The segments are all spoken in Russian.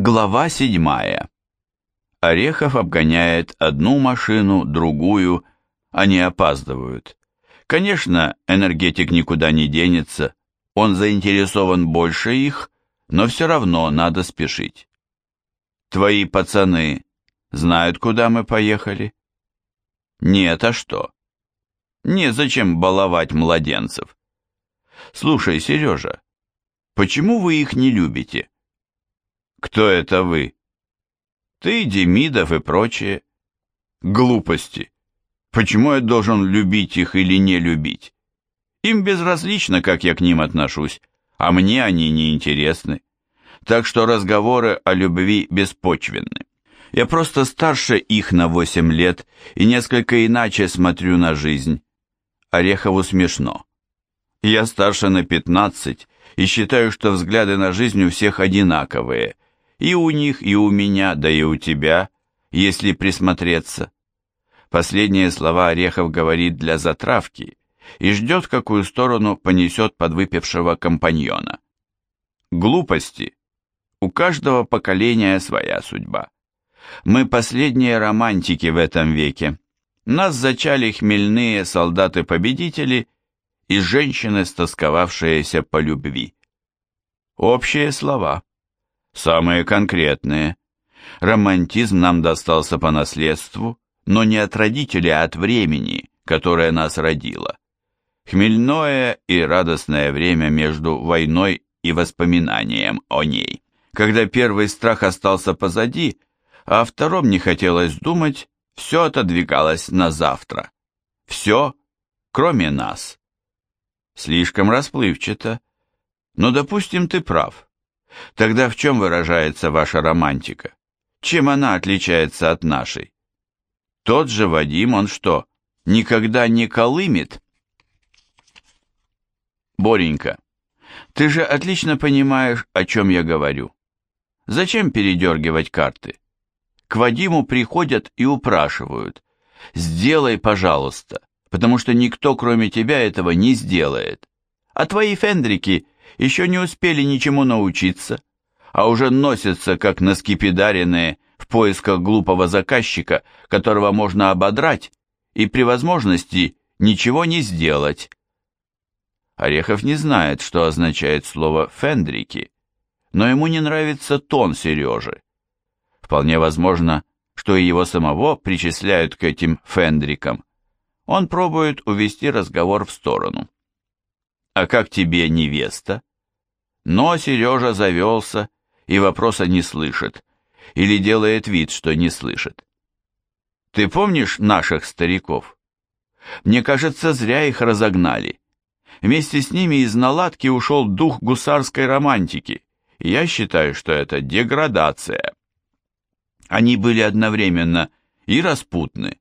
Глава седьмая. Орехов обгоняет одну машину, другую, они опаздывают. Конечно, энергетик никуда не денется, он заинтересован больше их, но все равно надо спешить. Твои пацаны знают, куда мы поехали? Нет, а что? Незачем баловать младенцев. Слушай, Сережа, почему вы их не любите? Кто это вы? Ты, Демидов и прочие. Глупости. Почему я должен любить их или не любить? Им безразлично, как я к ним отношусь, а мне они не интересны. Так что разговоры о любви беспочвенны. Я просто старше их на восемь лет и несколько иначе смотрю на жизнь. Орехову смешно. Я старше на пятнадцать и считаю, что взгляды на жизнь у всех одинаковые – и у них, и у меня, да и у тебя, если присмотреться. Последние слова Орехов говорит для затравки и ждет, какую сторону понесет подвыпившего компаньона. Глупости. У каждого поколения своя судьба. Мы последние романтики в этом веке. Нас зачали хмельные солдаты-победители и женщины, стосковавшиеся по любви. Общие слова. Самые конкретные. Романтизм нам достался по наследству, но не от родителей, а от времени, которое нас родило. Хмельное и радостное время между войной и воспоминанием о ней. Когда первый страх остался позади, а о втором не хотелось думать, все отодвигалось на завтра. Все, кроме нас. Слишком расплывчато. Но, допустим, ты прав. Тогда в чем выражается ваша романтика? Чем она отличается от нашей? Тот же Вадим, он что, никогда не колымет? Боренька, ты же отлично понимаешь, о чем я говорю. Зачем передергивать карты? К Вадиму приходят и упрашивают. Сделай, пожалуйста, потому что никто, кроме тебя, этого не сделает. А твои фендрики – еще не успели ничему научиться, а уже носятся, как наскипидаренные, в поисках глупого заказчика, которого можно ободрать и при возможности ничего не сделать. Орехов не знает, что означает слово «фендрики», но ему не нравится тон Сережи. Вполне возможно, что и его самого причисляют к этим фендрикам. Он пробует увести разговор в сторону. «А как тебе невеста?» Но Сережа завелся и вопроса не слышит, или делает вид, что не слышит. Ты помнишь наших стариков? Мне кажется, зря их разогнали. Вместе с ними из наладки ушел дух гусарской романтики, и я считаю, что это деградация. Они были одновременно и распутны,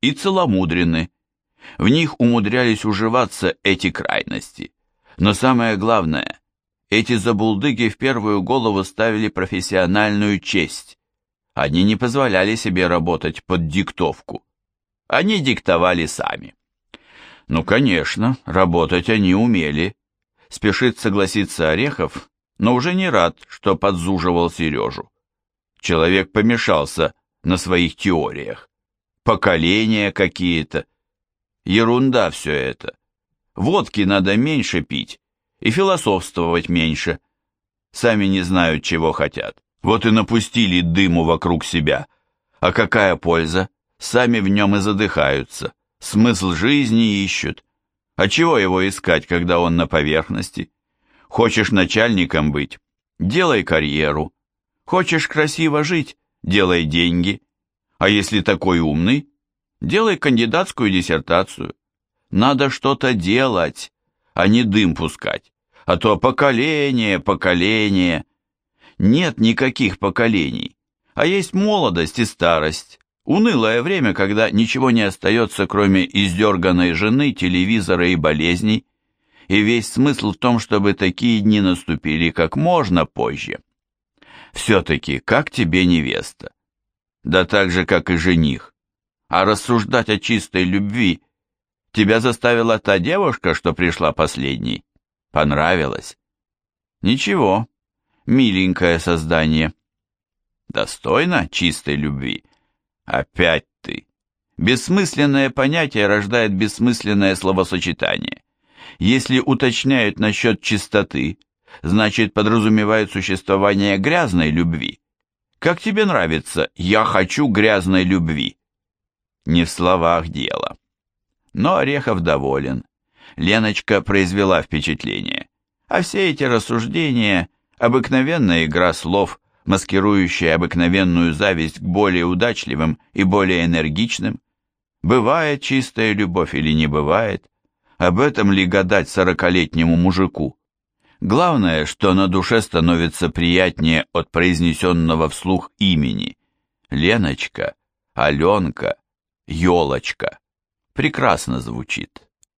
и целомудренны. В них умудрялись уживаться эти крайности. Но самое главное, эти забулдыги в первую голову ставили профессиональную честь. Они не позволяли себе работать под диктовку. Они диктовали сами. Ну, конечно, работать они умели. Спешит согласиться Орехов, но уже не рад, что подзуживал Сережу. Человек помешался на своих теориях. Поколения какие-то. Ерунда все это. Водки надо меньше пить, и философствовать меньше. Сами не знают, чего хотят. Вот и напустили дыму вокруг себя. А какая польза? Сами в нем и задыхаются. Смысл жизни ищут. А чего его искать, когда он на поверхности? Хочешь начальником быть? Делай карьеру. Хочешь красиво жить? Делай деньги. А если такой умный? Делай кандидатскую диссертацию. Надо что-то делать а не дым пускать. А то поколение, поколение. Нет никаких поколений, а есть молодость и старость. Унылое время, когда ничего не остается, кроме издерганной жены, телевизора и болезней. И весь смысл в том, чтобы такие дни наступили как можно позже. Все-таки, как тебе невеста? Да так же, как и жених. А рассуждать о чистой любви Тебя заставила та девушка, что пришла последней? Понравилось? Ничего, миленькое создание. Достойно чистой любви? Опять ты. Бессмысленное понятие рождает бессмысленное словосочетание. Если уточняют насчет чистоты, значит подразумевают существование грязной любви. Как тебе нравится «я хочу грязной любви»? Не в словах дело. Но Орехов доволен. Леночка произвела впечатление. А все эти рассуждения – обыкновенная игра слов, маскирующая обыкновенную зависть к более удачливым и более энергичным. Бывает чистая любовь или не бывает? Об этом ли гадать сорокалетнему мужику? Главное, что на душе становится приятнее от произнесенного вслух имени. Леночка, Аленка, Елочка. Прекрасно звучит.